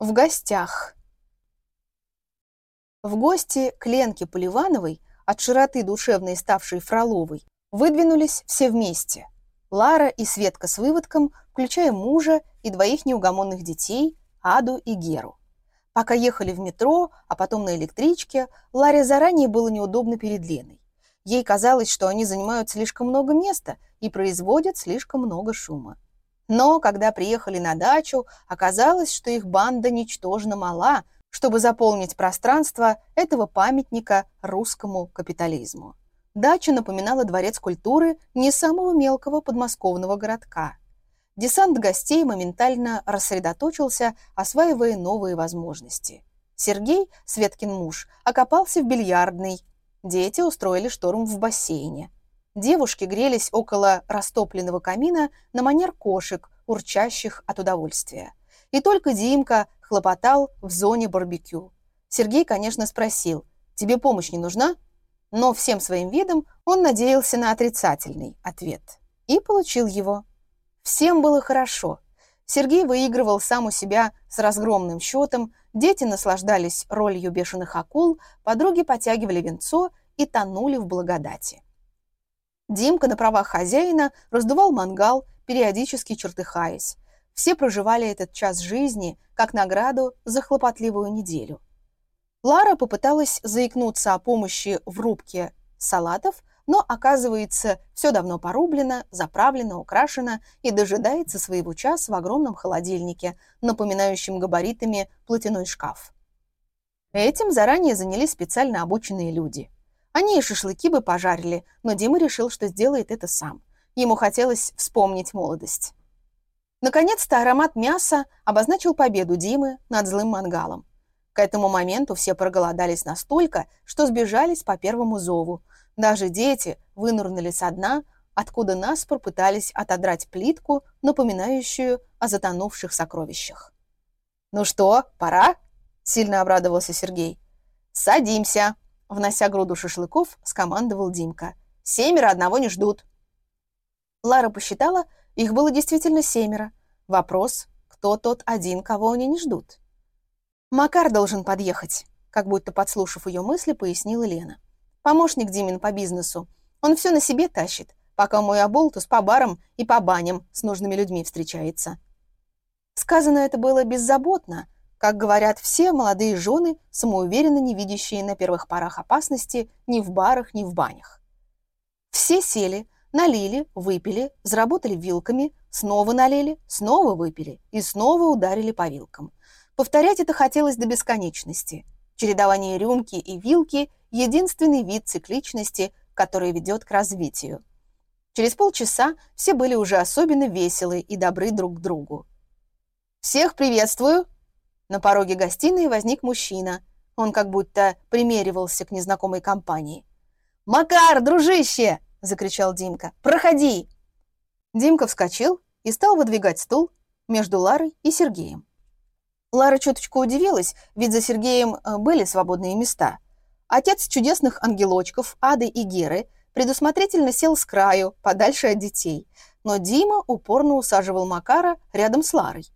В гостях. В гости к Ленке Поливановой, от широты душевной ставшей Фроловой, выдвинулись все вместе. Лара и Светка с выводком, включая мужа и двоих неугомонных детей, Аду и Геру. Пока ехали в метро, а потом на электричке, Ларе заранее было неудобно перед Леной. Ей казалось, что они занимают слишком много места и производят слишком много шума. Но когда приехали на дачу, оказалось, что их банда ничтожно мала, чтобы заполнить пространство этого памятника русскому капитализму. Дача напоминала дворец культуры не самого мелкого подмосковного городка. Десант гостей моментально рассредоточился, осваивая новые возможности. Сергей, Светкин муж, окопался в бильярдной. Дети устроили шторм в бассейне. Девушки грелись около растопленного камина на манер кошек, урчащих от удовольствия. И только Димка хлопотал в зоне барбекю. Сергей, конечно, спросил, «Тебе помощь не нужна?» Но всем своим видом он надеялся на отрицательный ответ. И получил его. Всем было хорошо. Сергей выигрывал сам у себя с разгромным счетом, дети наслаждались ролью бешеных акул, подруги потягивали венцо и тонули в благодати. Димка на правах хозяина раздувал мангал, периодически чертыхаясь. Все проживали этот час жизни как награду за хлопотливую неделю. Лара попыталась заикнуться о помощи в рубке салатов, но, оказывается, все давно порублено, заправлено, украшено и дожидается своего часа в огромном холодильнике, напоминающем габаритами платяной шкаф. Этим заранее занялись специально обученные люди. Они и шашлыки бы пожарили, но Дима решил, что сделает это сам. Ему хотелось вспомнить молодость. Наконец-то аромат мяса обозначил победу Димы над злым мангалом. К этому моменту все проголодались настолько, что сбежались по первому зову. Даже дети вынурнули со дна, откуда наспор пытались отодрать плитку, напоминающую о затонувших сокровищах. «Ну что, пора?» – сильно обрадовался Сергей. «Садимся!» Внося груду шашлыков, скомандовал Димка. «Семеро одного не ждут». Лара посчитала, их было действительно семеро. Вопрос, кто тот один, кого они не ждут. «Макар должен подъехать», как будто подслушав ее мысли, пояснила Лена. «Помощник Димин по бизнесу. Он все на себе тащит, пока мой оболтус по барам и по баням с нужными людьми встречается». Сказано это было беззаботно, как говорят все молодые жены, самоуверенно не видящие на первых порах опасности ни в барах, ни в банях. Все сели, налили, выпили, заработали вилками, снова налили, снова выпили и снова ударили по вилкам. Повторять это хотелось до бесконечности. Чередование рюмки и вилки – единственный вид цикличности, который ведет к развитию. Через полчаса все были уже особенно веселы и добры друг к другу. «Всех приветствую!» На пороге гостиной возник мужчина. Он как будто примеривался к незнакомой компании. «Макар, дружище!» – закричал Димка. «Проходи!» Димка вскочил и стал выдвигать стул между Ларой и Сергеем. Лара чуточку удивилась, ведь за Сергеем э, были свободные места. Отец чудесных ангелочков, Ады и Геры, предусмотрительно сел с краю, подальше от детей, но Дима упорно усаживал Макара рядом с Ларой.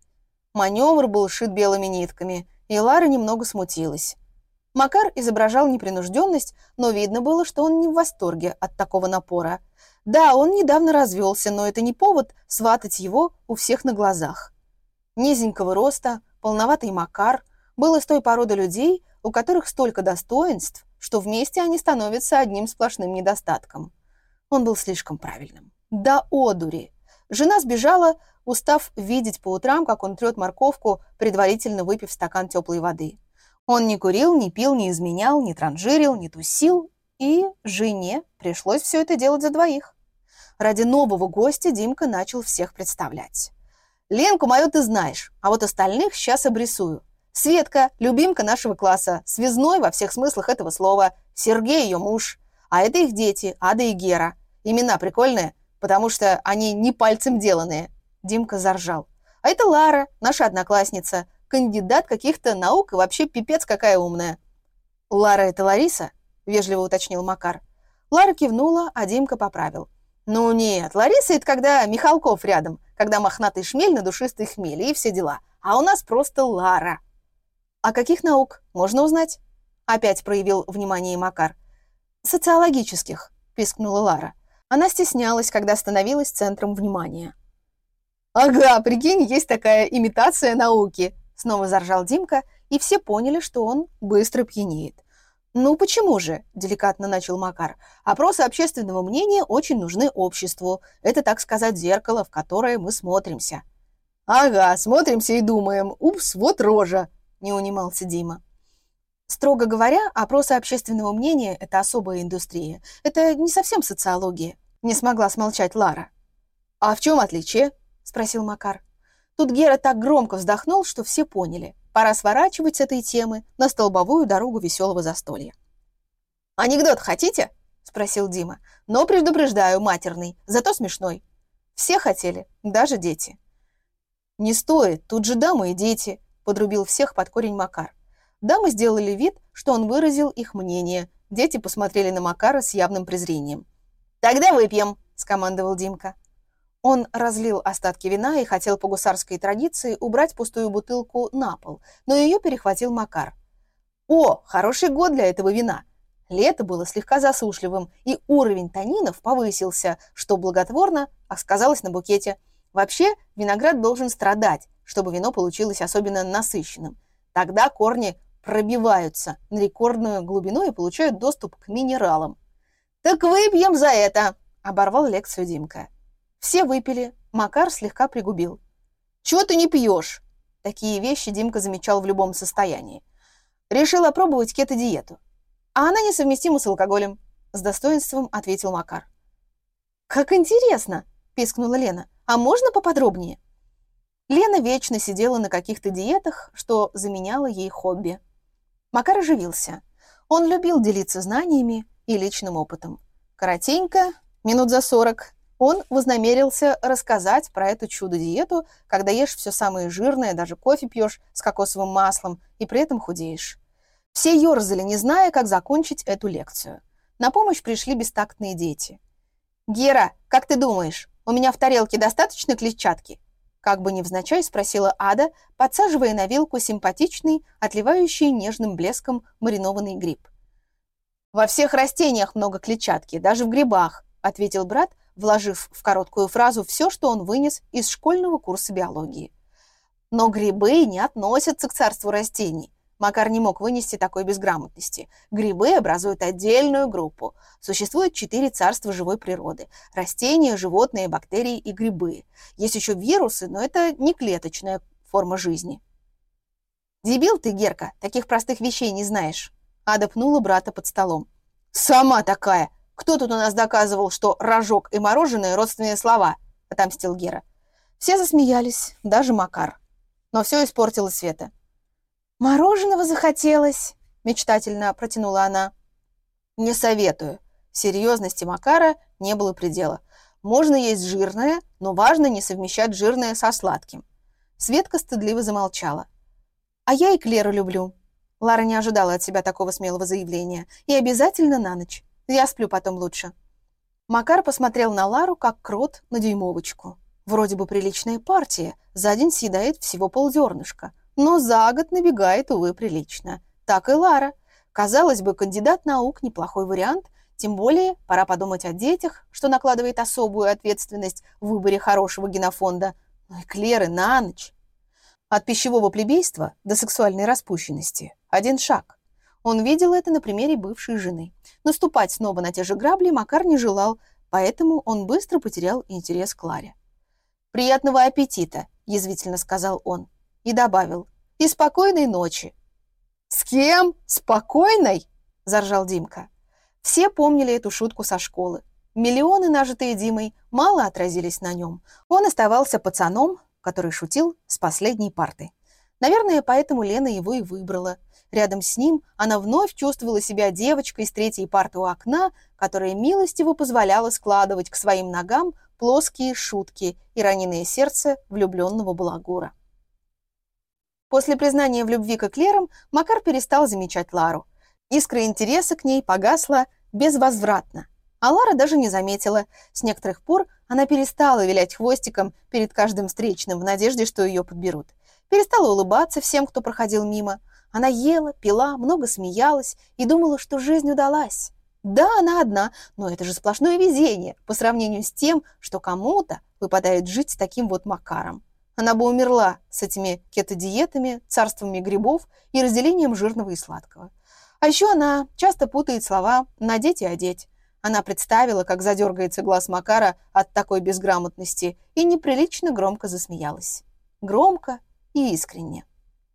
Маневр был шит белыми нитками, и Лара немного смутилась. Макар изображал непринужденность, но видно было, что он не в восторге от такого напора. Да, он недавно развелся, но это не повод сватать его у всех на глазах. Низенького роста, полноватый Макар был из той породы людей, у которых столько достоинств, что вместе они становятся одним сплошным недостатком. Он был слишком правильным. Да одури! Жена сбежала, устав видеть по утрам, как он трет морковку, предварительно выпив стакан теплой воды. Он не курил, не пил, не изменял, не транжирил, не тусил, и жене пришлось все это делать за двоих. Ради нового гостя Димка начал всех представлять. «Ленку мою ты знаешь, а вот остальных сейчас обрисую. Светка, любимка нашего класса, связной во всех смыслах этого слова, Сергей ее муж, а это их дети, Ада и Гера. Имена прикольные, потому что они не пальцем деланные. Димка заржал. А это Лара, наша одноклассница, кандидат каких-то наук и вообще пипец какая умная. Лара это Лариса? Вежливо уточнил Макар. Лара кивнула, а Димка поправил. Ну нет, Лариса это когда Михалков рядом, когда мохнатый шмель на душистой хмели и все дела. А у нас просто Лара. «А каких наук? Можно узнать?» Опять проявил внимание Макар. «Социологических», — пискнула Лара. Она стеснялась, когда становилась центром внимания. «Ага, прикинь, есть такая имитация науки!» Снова заржал Димка, и все поняли, что он быстро пьянеет. «Ну почему же?» – деликатно начал Макар. «Опросы общественного мнения очень нужны обществу. Это, так сказать, зеркало, в которое мы смотримся». «Ага, смотримся и думаем. Упс, вот рожа!» – не унимался Дима. Строго говоря, опросы общественного мнения – это особая индустрия. Это не совсем социология. Не смогла смолчать Лара. «А в чем отличие?» – спросил Макар. Тут Гера так громко вздохнул, что все поняли. Пора сворачивать с этой темы на столбовую дорогу веселого застолья. «Анекдот хотите?» – спросил Дима. «Но предупреждаю, матерный, зато смешной. Все хотели, даже дети». «Не стоит, тут же дамы и дети», – подрубил всех под корень Макар. Дамы сделали вид, что он выразил их мнение. Дети посмотрели на Макара с явным презрением. «Тогда выпьем», – скомандовал Димка. Он разлил остатки вина и хотел по гусарской традиции убрать пустую бутылку на пол, но ее перехватил Макар. «О, хороший год для этого вина!» Лето было слегка засушливым, и уровень танинов повысился, что благотворно сказалось на букете. Вообще, виноград должен страдать, чтобы вино получилось особенно насыщенным. Тогда корни пробиваются на рекордную глубину и получают доступ к минералам. «Так выпьем за это!» – оборвал лекцию Димка. Все выпили, Макар слегка пригубил. «Чего ты не пьешь?» Такие вещи Димка замечал в любом состоянии. Решил опробовать кето-диету. А она несовместима с алкоголем. С достоинством ответил Макар. «Как интересно!» – пискнула Лена. «А можно поподробнее?» Лена вечно сидела на каких-то диетах, что заменяло ей хобби. Макар оживился. Он любил делиться знаниями и личным опытом. Коротенько, минут за сорок, он вознамерился рассказать про эту чудо-диету, когда ешь все самое жирное, даже кофе пьешь с кокосовым маслом и при этом худеешь. Все ерзали, не зная, как закончить эту лекцию. На помощь пришли бестактные дети. «Гера, как ты думаешь, у меня в тарелке достаточно клетчатки?» Как бы невзначай спросила Ада, подсаживая на вилку симпатичный, отливающий нежным блеском маринованный гриб. «Во всех растениях много клетчатки, даже в грибах», ответил брат, вложив в короткую фразу все, что он вынес из школьного курса биологии. Но грибы не относятся к царству растений. Макар не мог вынести такой безграмотности. Грибы образуют отдельную группу. Существует четыре царства живой природы. Растения, животные, бактерии и грибы. Есть еще вирусы, но это не клеточная форма жизни. «Дебил ты, Герка, таких простых вещей не знаешь». Ада пнула брата под столом. «Сама такая! Кто тут у нас доказывал, что рожок и мороженое – родственные слова?» – отомстил Гера. Все засмеялись, даже Макар. Но все испортила Света. «Мороженого захотелось», – мечтательно протянула она. «Не советую». Серьезности Макара не было предела. Можно есть жирное, но важно не совмещать жирное со сладким. Светка стыдливо замолчала. «А я и Клеру люблю». Лара не ожидала от себя такого смелого заявления. «И обязательно на ночь. Я сплю потом лучше». Макар посмотрел на Лару, как крот на дюймовочку. Вроде бы приличная партия, за день съедает всего ползернышка, но за год набегает, увы, прилично. Так и Лара. Казалось бы, кандидат наук – неплохой вариант, тем более пора подумать о детях, что накладывает особую ответственность в выборе хорошего генофонда. Ну и Клеры на ночь. От пищевого плебейства до сексуальной распущенности – один шаг. Он видел это на примере бывшей жены. Наступать снова на те же грабли Макар не желал, поэтому он быстро потерял интерес к Ларе. «Приятного аппетита!» – язвительно сказал он. И добавил. «И спокойной ночи!» «С кем? Спокойной?» – заржал Димка. Все помнили эту шутку со школы. Миллионы, нажитые Димой, мало отразились на нем. Он оставался пацаном, который шутил с последней парты. Наверное, поэтому Лена его и выбрала – Рядом с ним она вновь чувствовала себя девочкой с третьей парты у окна, которая милостиво позволяла складывать к своим ногам плоские шутки и раненое сердце влюбленного балагура. После признания в любви к эклерам Макар перестал замечать Лару. Искра интереса к ней погасла безвозвратно. А Лара даже не заметила. С некоторых пор она перестала вилять хвостиком перед каждым встречным в надежде, что ее подберут. Перестала улыбаться всем, кто проходил мимо. Она ела, пила, много смеялась и думала, что жизнь удалась. Да, она одна, но это же сплошное везение по сравнению с тем, что кому-то выпадает жить с таким вот макаром. Она бы умерла с этими кетодиетами, царствами грибов и разделением жирного и сладкого. А еще она часто путает слова «надеть» и «одеть». Она представила, как задергается глаз Макара от такой безграмотности и неприлично громко засмеялась. Громко и искренне.